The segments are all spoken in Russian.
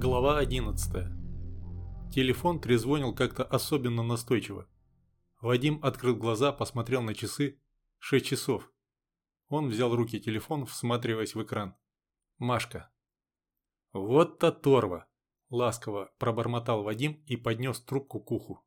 Глава 11. Телефон трезвонил как-то особенно настойчиво. Вадим открыл глаза, посмотрел на часы. Шесть часов. Он взял руки телефон, всматриваясь в экран. Машка. «Вот то торва!» – ласково пробормотал Вадим и поднес трубку к уху.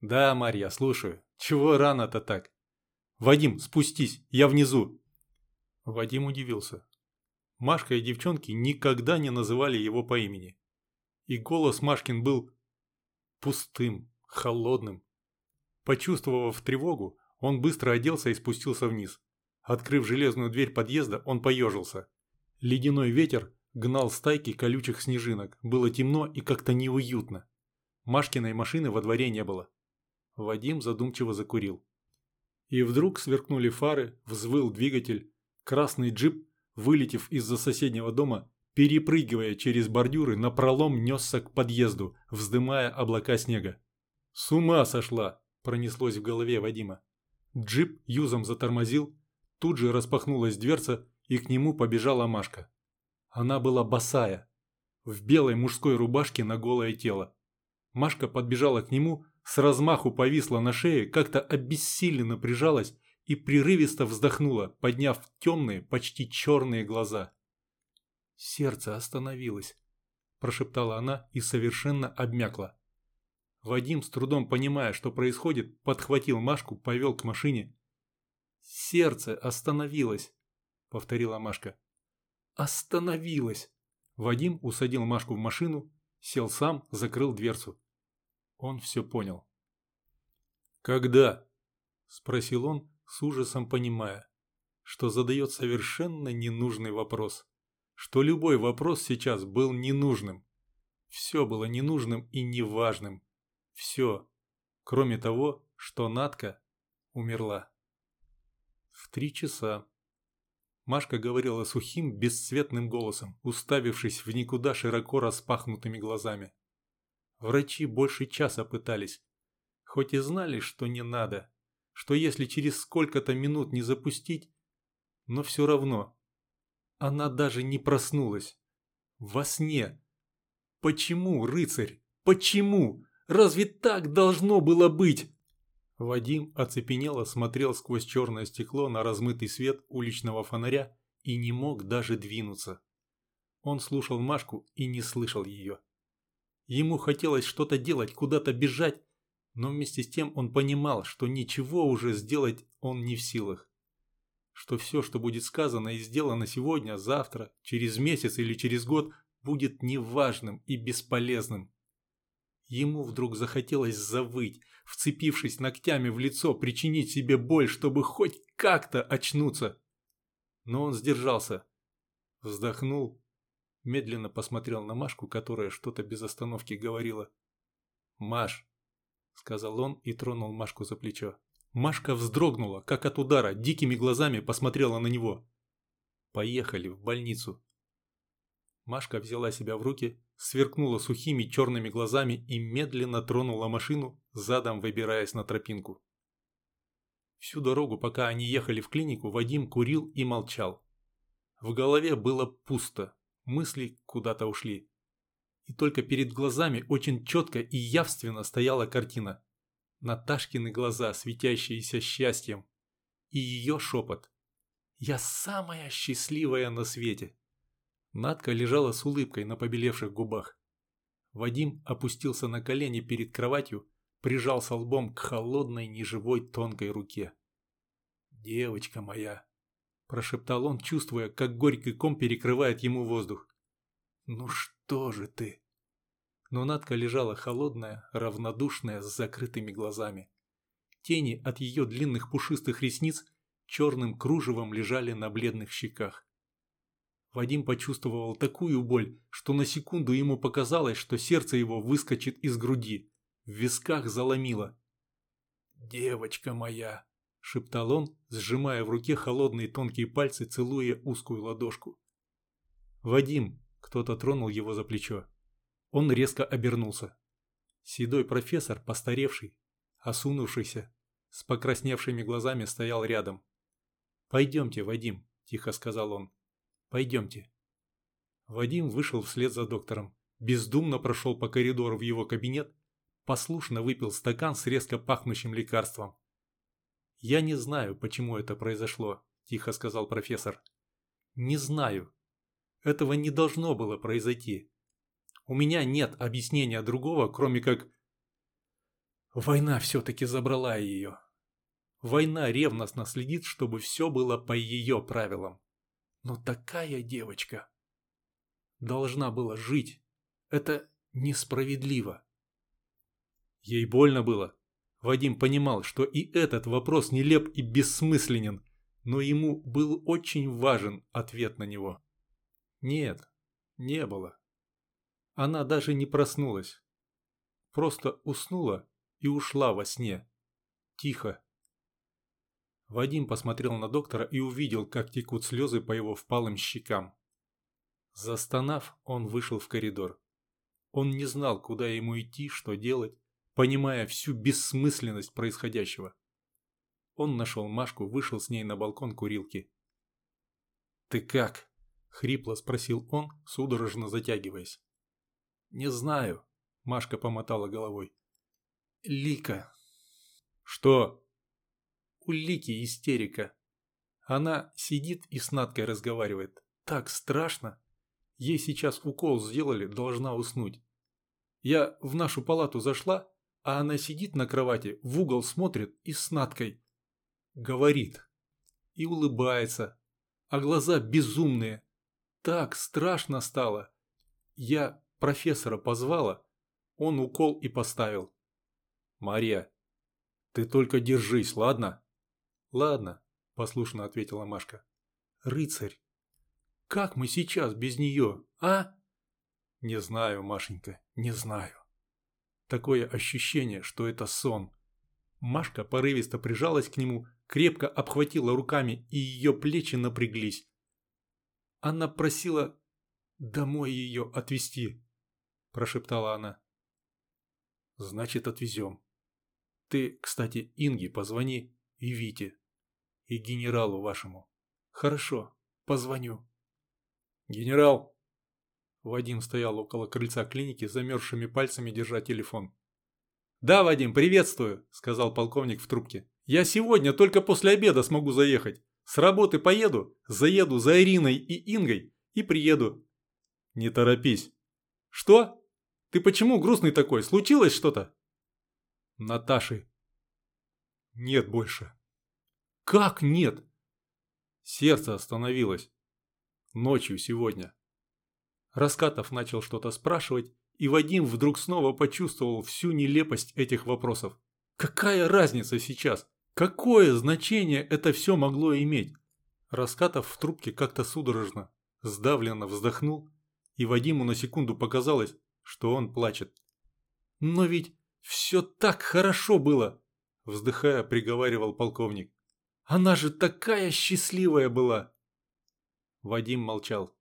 «Да, Марья, слушаю. Чего рано-то так?» «Вадим, спустись, я внизу!» Вадим удивился. Машка и девчонки никогда не называли его по имени. И голос Машкин был пустым, холодным. Почувствовав тревогу, он быстро оделся и спустился вниз. Открыв железную дверь подъезда, он поежился. Ледяной ветер гнал стайки колючих снежинок. Было темно и как-то неуютно. Машкиной машины во дворе не было. Вадим задумчиво закурил. И вдруг сверкнули фары, взвыл двигатель. Красный джип вылетев из-за соседнего дома, перепрыгивая через бордюры, напролом несся к подъезду, вздымая облака снега. «С ума сошла!» – пронеслось в голове Вадима. Джип юзом затормозил, тут же распахнулась дверца, и к нему побежала Машка. Она была босая, в белой мужской рубашке на голое тело. Машка подбежала к нему, с размаху повисла на шее, как-то обессиленно прижалась и прерывисто вздохнула, подняв темные, почти черные глаза. «Сердце остановилось», – прошептала она и совершенно обмякла. Вадим, с трудом понимая, что происходит, подхватил Машку, повел к машине. «Сердце остановилось», – повторила Машка. «Остановилось!» Вадим усадил Машку в машину, сел сам, закрыл дверцу. Он все понял. «Когда?» – спросил он, с ужасом понимая, что задает совершенно ненужный вопрос, что любой вопрос сейчас был ненужным. Все было ненужным и неважным. Все, кроме того, что Натка умерла. В три часа. Машка говорила сухим, бесцветным голосом, уставившись в никуда широко распахнутыми глазами. Врачи больше часа пытались, хоть и знали, что не надо, что если через сколько-то минут не запустить, но все равно. Она даже не проснулась. Во сне. Почему, рыцарь? Почему? Разве так должно было быть? Вадим оцепенело смотрел сквозь черное стекло на размытый свет уличного фонаря и не мог даже двинуться. Он слушал Машку и не слышал ее. Ему хотелось что-то делать, куда-то бежать, но вместе с тем он понимал, что ничего уже сделать он не в силах. Что все, что будет сказано и сделано сегодня, завтра, через месяц или через год, будет неважным и бесполезным. Ему вдруг захотелось завыть, вцепившись ногтями в лицо, причинить себе боль, чтобы хоть как-то очнуться. Но он сдержался, вздохнул, медленно посмотрел на Машку, которая что-то без остановки говорила. «Маш, – сказал он и тронул Машку за плечо. Машка вздрогнула, как от удара, дикими глазами посмотрела на него. «Поехали в больницу». Машка взяла себя в руки, сверкнула сухими черными глазами и медленно тронула машину, задом выбираясь на тропинку. Всю дорогу, пока они ехали в клинику, Вадим курил и молчал. В голове было пусто, мысли куда-то ушли и только перед глазами очень четко и явственно стояла картина. Наташкины глаза, светящиеся счастьем, и ее шепот. «Я самая счастливая на свете!» Надка лежала с улыбкой на побелевших губах. Вадим опустился на колени перед кроватью, прижался лбом к холодной, неживой, тонкой руке. «Девочка моя!» – прошептал он, чувствуя, как горький ком перекрывает ему воздух. «Ну что же ты?» Но Надка лежала холодная, равнодушная, с закрытыми глазами. Тени от ее длинных пушистых ресниц черным кружевом лежали на бледных щеках. Вадим почувствовал такую боль, что на секунду ему показалось, что сердце его выскочит из груди. В висках заломило. «Девочка моя!» – шептал он, сжимая в руке холодные тонкие пальцы, целуя узкую ладошку. «Вадим!» Кто-то тронул его за плечо. Он резко обернулся. Седой профессор, постаревший, осунувшийся, с покрасневшими глазами стоял рядом. «Пойдемте, Вадим», – тихо сказал он. «Пойдемте». Вадим вышел вслед за доктором. бездумно прошел по коридору в его кабинет, послушно выпил стакан с резко пахнущим лекарством. «Я не знаю, почему это произошло», – тихо сказал профессор. «Не знаю. Этого не должно было произойти. У меня нет объяснения другого, кроме как... Война все-таки забрала ее. Война ревностно следит, чтобы все было по ее правилам. Но такая девочка должна была жить. Это несправедливо. Ей больно было. Вадим понимал, что и этот вопрос нелеп и бессмысленен, но ему был очень важен ответ на него. Нет, не было. Она даже не проснулась. Просто уснула и ушла во сне. Тихо. Вадим посмотрел на доктора и увидел, как текут слезы по его впалым щекам. Застонав, он вышел в коридор. Он не знал, куда ему идти, что делать, понимая всю бессмысленность происходящего. Он нашел Машку, вышел с ней на балкон курилки. «Ты как?» – хрипло спросил он, судорожно затягиваясь. «Не знаю», – Машка помотала головой. «Лика». «Что?» «У Лики истерика. Она сидит и с Надкой разговаривает. Так страшно. Ей сейчас укол сделали, должна уснуть. Я в нашу палату зашла, а она сидит на кровати, в угол смотрит и с Надкой. Говорит. И улыбается. А глаза безумные. Так страшно стало. Я профессора позвала, он укол и поставил. «Мария, ты только держись, ладно?» «Ладно», – послушно ответила Машка. «Рыцарь, как мы сейчас без нее, а?» «Не знаю, Машенька, не знаю». Такое ощущение, что это сон. Машка порывисто прижалась к нему, крепко обхватила руками, и ее плечи напряглись. Она просила домой ее отвезти прошептала она. Значит, отвезем. Ты, кстати, Инге позвони и Вите, и генералу вашему. Хорошо, позвоню. Генерал! Вадим стоял около крыльца клиники, замерзшими пальцами держа телефон. «Да, Вадим, приветствую», – сказал полковник в трубке. «Я сегодня только после обеда смогу заехать. С работы поеду, заеду за Ириной и Ингой и приеду». «Не торопись». «Что?» Ты почему грустный такой? Случилось что-то?» «Наташи». «Нет больше». «Как нет?» Сердце остановилось. Ночью сегодня. Раскатов начал что-то спрашивать, и Вадим вдруг снова почувствовал всю нелепость этих вопросов. Какая разница сейчас? Какое значение это все могло иметь? Раскатов в трубке как-то судорожно, сдавленно вздохнул, и Вадиму на секунду показалось, что он плачет. «Но ведь все так хорошо было!» – вздыхая, приговаривал полковник. «Она же такая счастливая была!» Вадим молчал.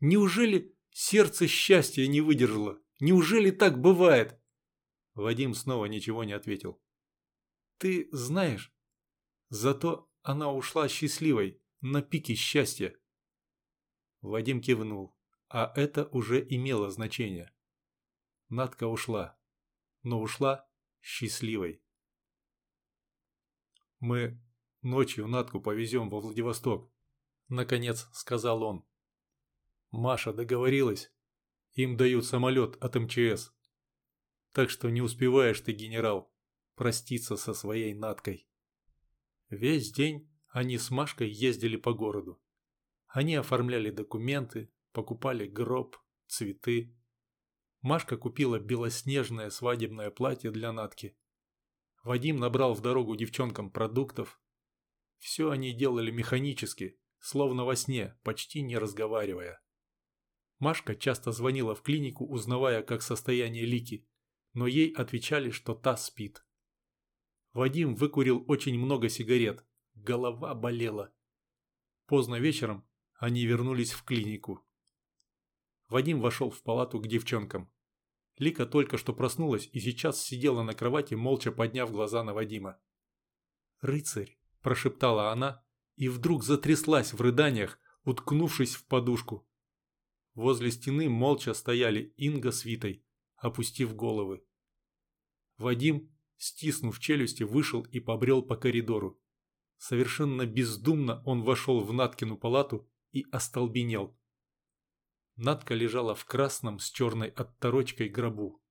«Неужели сердце счастья не выдержало? Неужели так бывает?» Вадим снова ничего не ответил. «Ты знаешь, зато она ушла счастливой, на пике счастья». Вадим кивнул, а это уже имело значение. Надка ушла, но ушла счастливой. «Мы ночью Натку повезем во Владивосток», – наконец сказал он. Маша договорилась. Им дают самолет от МЧС. Так что не успеваешь ты, генерал, проститься со своей Наткой. Весь день они с Машкой ездили по городу. Они оформляли документы, покупали гроб, цветы. Машка купила белоснежное свадебное платье для Натки. Вадим набрал в дорогу девчонкам продуктов. Все они делали механически, словно во сне, почти не разговаривая. Машка часто звонила в клинику, узнавая, как состояние Лики, но ей отвечали, что та спит. Вадим выкурил очень много сигарет, голова болела. Поздно вечером они вернулись в клинику. Вадим вошел в палату к девчонкам. Лика только что проснулась и сейчас сидела на кровати, молча подняв глаза на Вадима. «Рыцарь!» – прошептала она и вдруг затряслась в рыданиях, уткнувшись в подушку. Возле стены молча стояли Инга с Витой, опустив головы. Вадим, стиснув челюсти, вышел и побрел по коридору. Совершенно бездумно он вошел в Наткину палату и остолбенел. Натка лежала в красном с черной отторочкой гробу.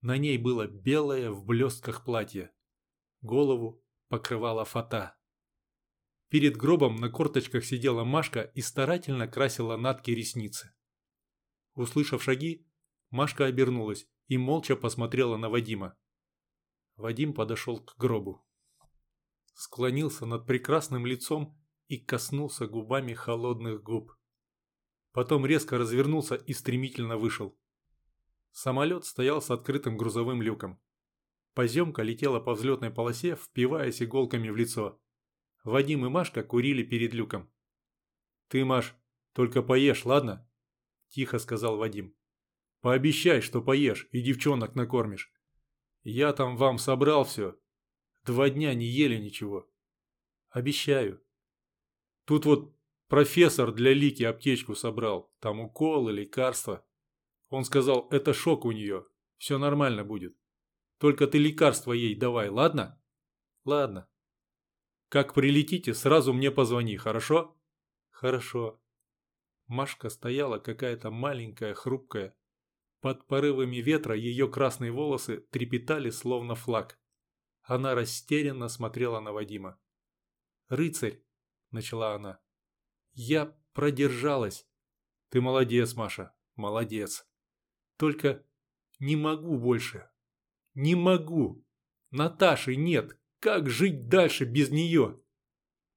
На ней было белое в блестках платье. Голову покрывала фата. Перед гробом на корточках сидела Машка и старательно красила Натке ресницы. Услышав шаги, Машка обернулась и молча посмотрела на Вадима. Вадим подошел к гробу. Склонился над прекрасным лицом и коснулся губами холодных губ. Потом резко развернулся и стремительно вышел. Самолет стоял с открытым грузовым люком. Поземка летела по взлетной полосе, впиваясь иголками в лицо. Вадим и Машка курили перед люком. «Ты, Маш, только поешь, ладно?» – тихо сказал Вадим. «Пообещай, что поешь и девчонок накормишь. Я там вам собрал все. Два дня не ели ничего. Обещаю. Тут вот профессор для Лики аптечку собрал. Там уколы, лекарства. Он сказал, это шок у нее. Все нормально будет. Только ты лекарства ей давай, ладно? Ладно. Как прилетите, сразу мне позвони, хорошо? Хорошо. Машка стояла какая-то маленькая, хрупкая, под порывами ветра ее красные волосы трепетали, словно флаг. Она растерянно смотрела на Вадима. «Рыцарь!» – начала она. «Я продержалась!» «Ты молодец, Маша, молодец!» «Только не могу больше! Не могу! Наташи нет! Как жить дальше без нее?»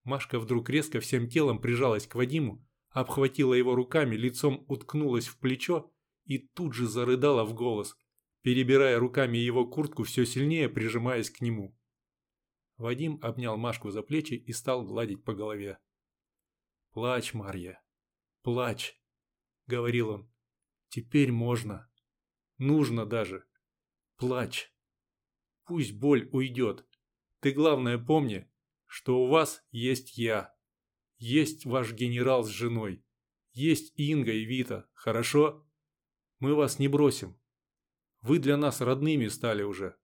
Машка вдруг резко всем телом прижалась к Вадиму, обхватила его руками, лицом уткнулась в плечо и тут же зарыдала в голос, перебирая руками его куртку все сильнее, прижимаясь к нему. Вадим обнял Машку за плечи и стал гладить по голове. «Плачь, Марья, плачь», — говорил он. «Теперь можно. Нужно даже. Плачь. Пусть боль уйдет. Ты главное помни, что у вас есть я. Есть ваш генерал с женой. Есть Инга и Вита, хорошо?» Мы вас не бросим. Вы для нас родными стали уже».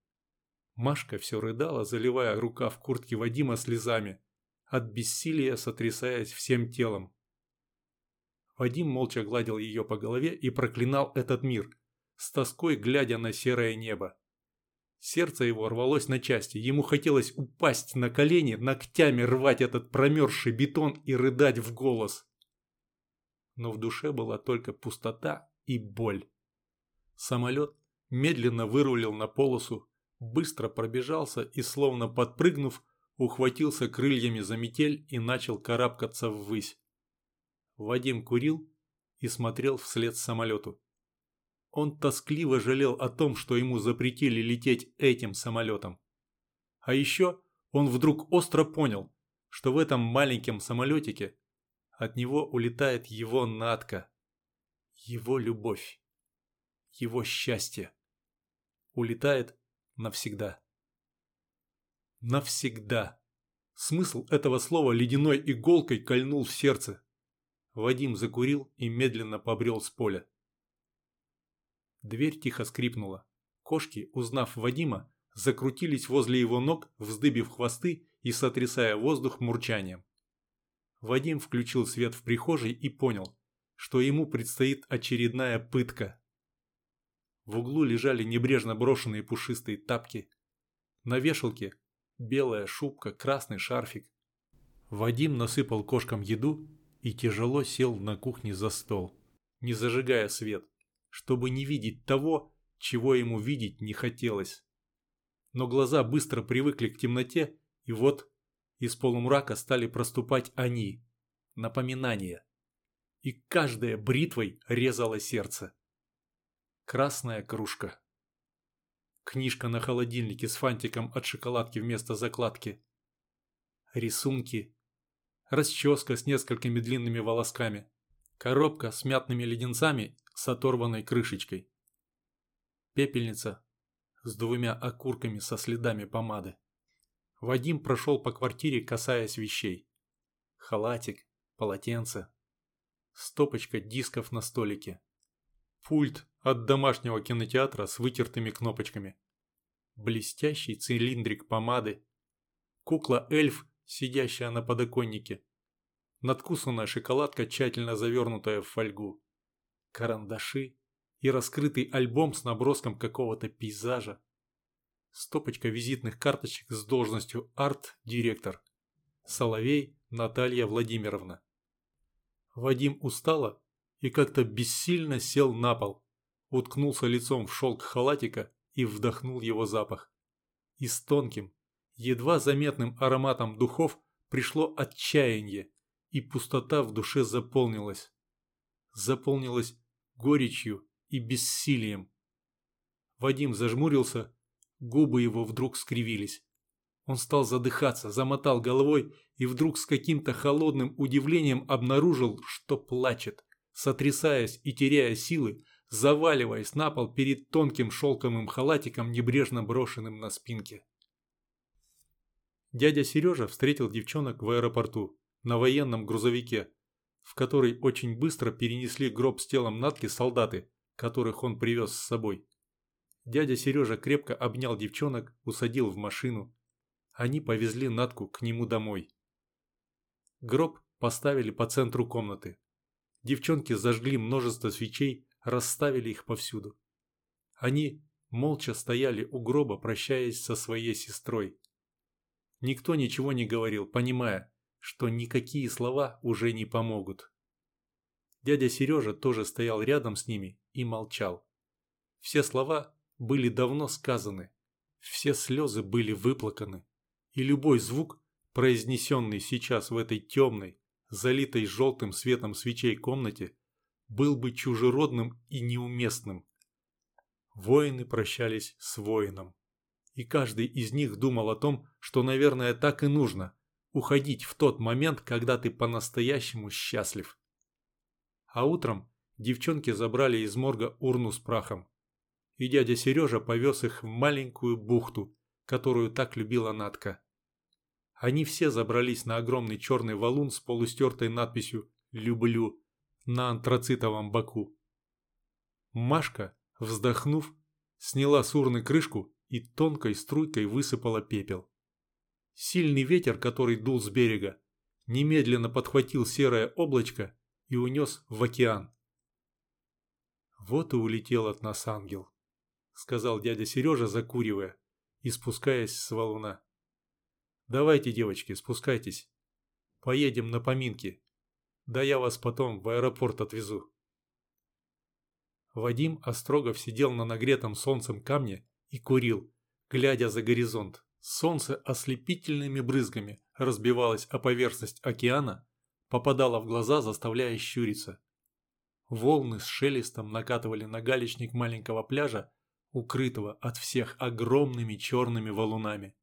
Машка все рыдала, заливая рукав куртки Вадима слезами, от бессилия сотрясаясь всем телом. Вадим молча гладил ее по голове и проклинал этот мир, с тоской глядя на серое небо. Сердце его рвалось на части, ему хотелось упасть на колени, ногтями рвать этот промерзший бетон и рыдать в голос. Но в душе была только пустота и боль. Самолет медленно вырулил на полосу, быстро пробежался и, словно подпрыгнув, ухватился крыльями за метель и начал карабкаться ввысь. Вадим курил и смотрел вслед самолету. Он тоскливо жалел о том, что ему запретили лететь этим самолетом. А еще он вдруг остро понял, что в этом маленьком самолетике от него улетает его Натка его любовь, его счастье улетает навсегда. Навсегда. Смысл этого слова ледяной иголкой кольнул в сердце. Вадим закурил и медленно побрел с поля. Дверь тихо скрипнула. Кошки, узнав Вадима, закрутились возле его ног, вздыбив хвосты и сотрясая воздух мурчанием. Вадим включил свет в прихожей и понял, что ему предстоит очередная пытка. В углу лежали небрежно брошенные пушистые тапки. На вешалке белая шубка, красный шарфик. Вадим насыпал кошкам еду и тяжело сел на кухне за стол, не зажигая свет, чтобы не видеть того, чего ему видеть не хотелось. Но глаза быстро привыкли к темноте, и вот из полумрака стали проступать они, напоминания и каждая бритвой резала сердце. Красная кружка. Книжка на холодильнике с фантиком от шоколадки вместо закладки. Рисунки. Расческа с несколькими длинными волосками. Коробка с мятными леденцами с оторванной крышечкой. Пепельница с двумя окурками со следами помады. Вадим прошел по квартире, касаясь вещей. Халатик, полотенце, стопочка дисков на столике. Пульт от домашнего кинотеатра с вытертыми кнопочками. Блестящий цилиндрик помады. Кукла-эльф, сидящая на подоконнике. Надкусанная шоколадка, тщательно завернутая в фольгу. Карандаши и раскрытый альбом с наброском какого-то пейзажа. Стопочка визитных карточек с должностью арт-директор. Соловей Наталья Владимировна. Вадим устало и как-то бессильно сел на пол, уткнулся лицом в шелк халатика и вдохнул его запах. И с тонким, едва заметным ароматом духов пришло отчаяние, и пустота в душе заполнилась. Заполнилась горечью и бессилием. Вадим зажмурился, губы его вдруг скривились. Он стал задыхаться, замотал головой и вдруг с каким-то холодным удивлением обнаружил, что плачет, сотрясаясь и теряя силы, заваливаясь на пол перед тонким шелковым халатиком, небрежно брошенным на спинке. Дядя Сережа встретил девчонок в аэропорту, на военном грузовике, в который очень быстро перенесли гроб с телом Натки солдаты, которых он привез с собой. Дядя Сережа крепко обнял девчонок, усадил в машину. Они повезли Натку к нему домой. Гроб поставили по центру комнаты. Девчонки зажгли множество свечей, расставили их повсюду. Они молча стояли у гроба, прощаясь со своей сестрой. Никто ничего не говорил, понимая, что никакие слова уже не помогут. Дядя Сережа тоже стоял рядом с ними и молчал. Все слова были давно сказаны, все слезы были выплаканы, и любой звук, произнесенный сейчас в этой темной, залитой желтым светом свечей комнате, был бы чужеродным и неуместным. Воины прощались с воином. И каждый из них думал о том, что, наверное, так и нужно – уходить в тот момент, когда ты по-настоящему счастлив. А утром девчонки забрали из морга урну с прахом. И дядя Сережа повез их в маленькую бухту, которую так любила Натка. Они все забрались на огромный черный валун с полустертой надписью «Люблю» на антрацитовом боку. Машка, вздохнув, сняла с урны крышку и тонкой струйкой высыпала пепел. Сильный ветер, который дул с берега, немедленно подхватил серое облачко и унес в океан. «Вот и улетел от нас ангел», — сказал дядя Сережа, закуривая и спускаясь с валуна. Давайте, девочки, спускайтесь. Поедем на поминки. Да я вас потом в аэропорт отвезу. Вадим Острогов сидел на нагретом солнцем камне и курил, глядя за горизонт. Солнце ослепительными брызгами разбивалось о поверхность океана, попадало в глаза, заставляя щуриться. Волны с шелестом накатывали на галечник маленького пляжа, укрытого от всех огромными черными валунами.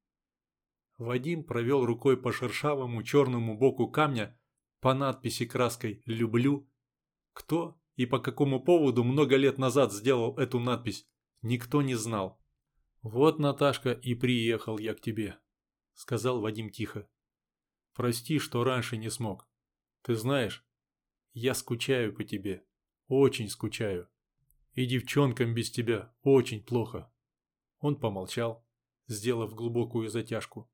Вадим провел рукой по шершавому черному боку камня по надписи краской «Люблю». Кто и по какому поводу много лет назад сделал эту надпись, никто не знал. «Вот, Наташка, и приехал я к тебе», — сказал Вадим тихо. «Прости, что раньше не смог. Ты знаешь, я скучаю по тебе, очень скучаю. И девчонкам без тебя очень плохо». Он помолчал, сделав глубокую затяжку.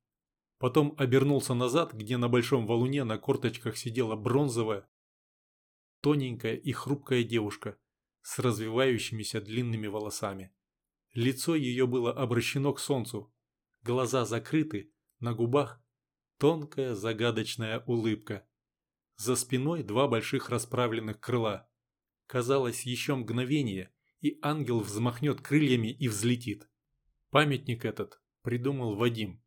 Потом обернулся назад, где на большом валуне на корточках сидела бронзовая, тоненькая и хрупкая девушка с развивающимися длинными волосами. Лицо ее было обращено к солнцу, глаза закрыты, на губах тонкая загадочная улыбка. За спиной два больших расправленных крыла. Казалось, еще мгновение, и ангел взмахнет крыльями и взлетит. Памятник этот придумал Вадим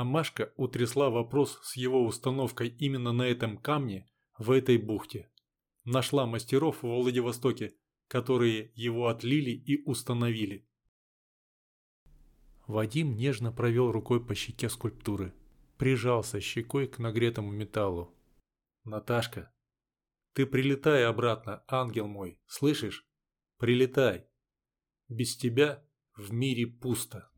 а Машка утрясла вопрос с его установкой именно на этом камне, в этой бухте. Нашла мастеров в Владивостоке, которые его отлили и установили. Вадим нежно провел рукой по щеке скульптуры, прижался щекой к нагретому металлу. «Наташка, ты прилетай обратно, ангел мой, слышишь? Прилетай. Без тебя в мире пусто».